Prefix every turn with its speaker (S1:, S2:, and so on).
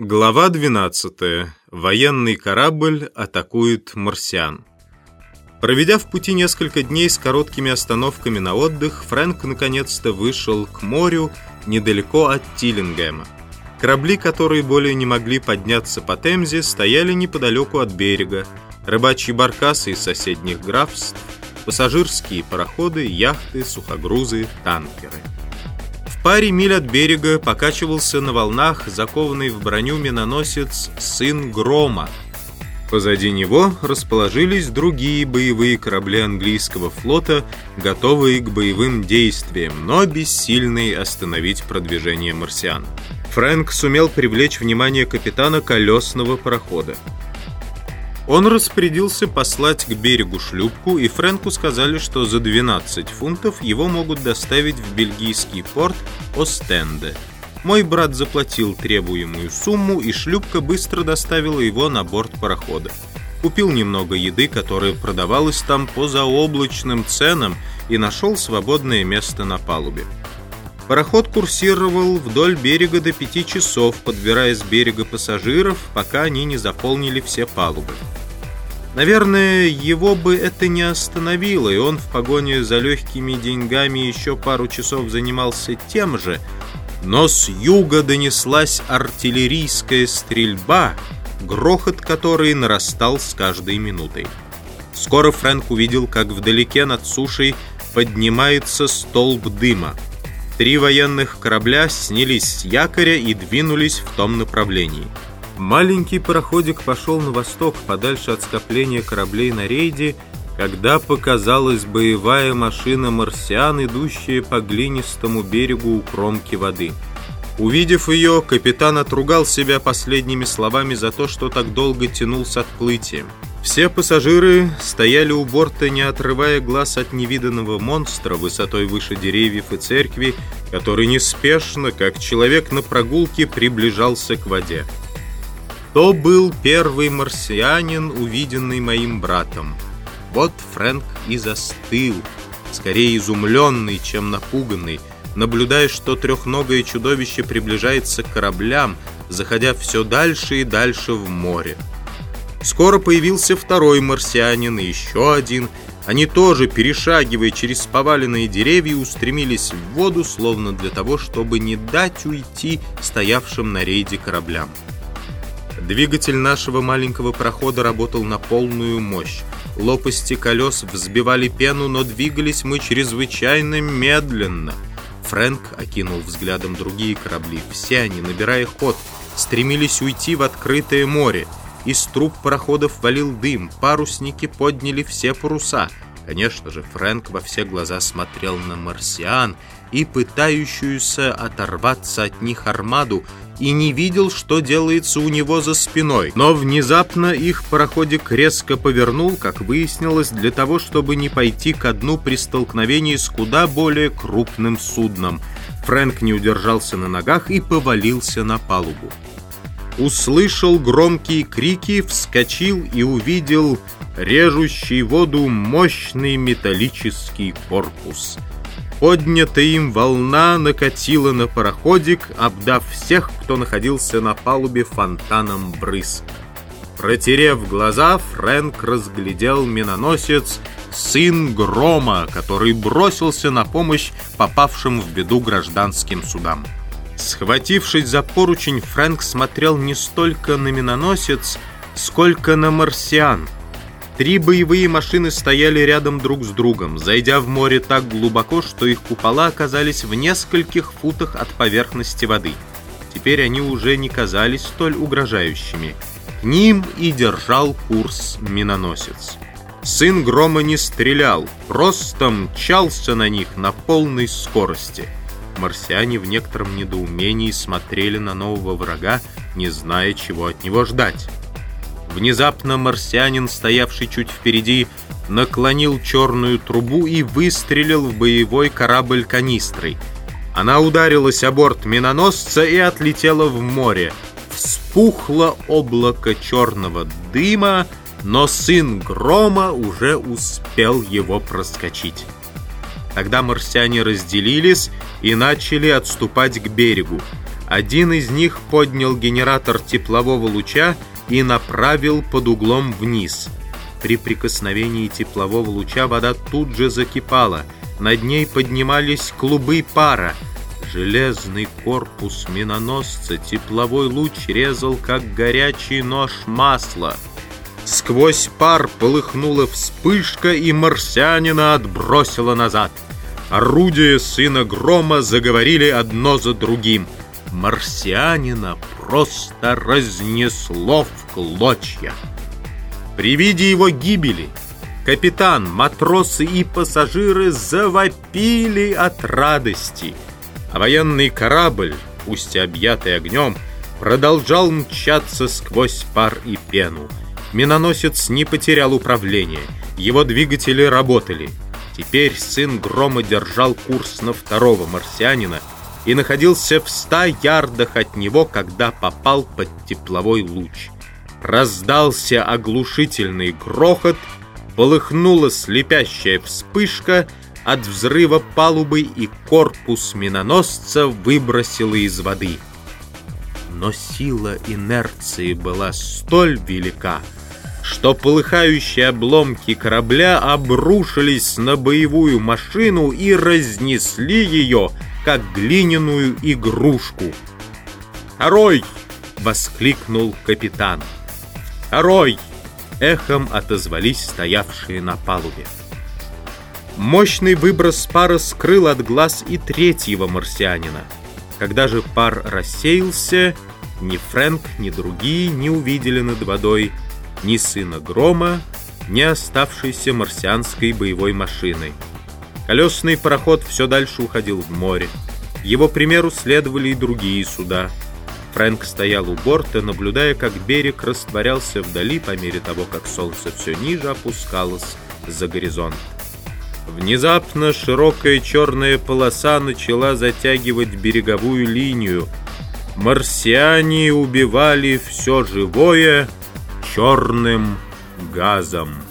S1: Глава 12. Военный корабль атакует марсиан. Проведя в пути несколько дней с короткими остановками на отдых, Фрэнк наконец-то вышел к морю недалеко от Тиллингема. Корабли, которые более не могли подняться по Темзе, стояли неподалеку от берега. Рыбачьи баркасы из соседних графств, пассажирские пароходы, яхты, сухогрузы, танкеры паре миль от берега покачивался на волнах закованный в броню миноносец «Сын Грома». Позади него расположились другие боевые корабли английского флота, готовые к боевым действиям, но бессильные остановить продвижение марсиан. Фрэнк сумел привлечь внимание капитана колесного парохода. Он распорядился послать к берегу шлюпку, и Фрэнку сказали, что за 12 фунтов его могут доставить в бельгийский порт Остенде. Мой брат заплатил требуемую сумму, и шлюпка быстро доставила его на борт парохода. Купил немного еды, которая продавалась там по заоблачным ценам, и нашел свободное место на палубе. Пароход курсировал вдоль берега до пяти часов, подбирая с берега пассажиров, пока они не заполнили все палубы. Наверное, его бы это не остановило, и он в погоне за легкими деньгами еще пару часов занимался тем же, но с юга донеслась артиллерийская стрельба, грохот которой нарастал с каждой минутой. Скоро Фрэнк увидел, как вдалеке над сушей поднимается столб дыма. Три военных корабля снялись с якоря и двинулись в том направлении. Маленький пароходик пошел на восток, подальше от скопления кораблей на рейде, когда показалась боевая машина марсиан, идущая по глинистому берегу у кромки воды. Увидев ее, капитан отругал себя последними словами за то, что так долго тянул с отплытием. Все пассажиры стояли у борта, не отрывая глаз от невиданного монстра высотой выше деревьев и церкви, который неспешно, как человек на прогулке, приближался к воде. То был первый марсианин, увиденный моим братом. Вот Фрэнк и застыл, скорее изумленный, чем напуганный, наблюдая, что трехногое чудовище приближается к кораблям, заходя все дальше и дальше в море. Скоро появился второй марсианин и еще один. Они тоже, перешагивая через поваленные деревья, устремились в воду, словно для того, чтобы не дать уйти стоявшим на рейде кораблям. Двигатель нашего маленького прохода работал на полную мощь. Лопасти колес взбивали пену, но двигались мы чрезвычайно медленно. Фрэнк окинул взглядом другие корабли. Все они, набирая ход, стремились уйти в открытое море. Из труб пароходов валил дым, парусники подняли все паруса. Конечно же, Фрэнк во все глаза смотрел на марсиан и пытающуюся оторваться от них армаду, и не видел, что делается у него за спиной. Но внезапно их пароходик резко повернул, как выяснилось, для того, чтобы не пойти ко дну при столкновении с куда более крупным судном. Фрэнк не удержался на ногах и повалился на палубу услышал громкие крики, вскочил и увидел режущий воду мощный металлический корпус. Поднятая им волна накатила на пароходик, обдав всех, кто находился на палубе фонтаном брызг. Протерев глаза, Фрэнк разглядел миноносец «Сын Грома», который бросился на помощь попавшим в беду гражданским судам. Схватившись за поручень, Фрэнк смотрел не столько на миноносец, сколько на марсиан. Три боевые машины стояли рядом друг с другом, зайдя в море так глубоко, что их купола оказались в нескольких футах от поверхности воды. Теперь они уже не казались столь угрожающими. К ним и держал курс миноносец. Сын Грома не стрелял, просто мчался на них на полной скорости — Марсиане в некотором недоумении смотрели на нового врага, не зная, чего от него ждать. Внезапно марсианин, стоявший чуть впереди, наклонил черную трубу и выстрелил в боевой корабль канистрой. Она ударилась о борт миноносца и отлетела в море. Вспухло облако черного дыма, но сын Грома уже успел его проскочить. Тогда марсиане разделились и начали отступать к берегу. Один из них поднял генератор теплового луча и направил под углом вниз. При прикосновении теплового луча вода тут же закипала. Над ней поднимались клубы пара. Железный корпус миноносца тепловой луч резал, как горячий нож масла. Сквозь пар полыхнула вспышка, и марсианина отбросила назад. Орудия сына грома заговорили одно за другим. Марсианина просто разнесло в клочья. При виде его гибели капитан, матросы и пассажиры завопили от радости, а военный корабль, пусть и объятый огнем, продолжал мчаться сквозь пар и пену. Миноносец не потерял управление, его двигатели работали. Теперь сын Грома держал курс на второго марсианина и находился в ста ярдах от него, когда попал под тепловой луч. Раздался оглушительный грохот, полыхнула слепящая вспышка, от взрыва палубы и корпус миноносца выбросило из воды. Но сила инерции была столь велика, что полыхающие обломки корабля обрушились на боевую машину и разнесли ее, как глиняную игрушку. «Второй!» — воскликнул капитан. «Второй!» — эхом отозвались стоявшие на палубе. Мощный выброс пара скрыл от глаз и третьего марсианина. Когда же пар рассеялся, ни Фрэнк, ни другие не увидели над водой ни сына Грома, ни оставшейся марсианской боевой машины. Колесный пароход все дальше уходил в море. Его примеру следовали и другие суда — Фрэнк стоял у борта, наблюдая, как берег растворялся вдали по мере того, как солнце все ниже опускалось за горизонт. Внезапно широкая черная полоса начала затягивать береговую линию. Марсиане убивали все живое черным газом.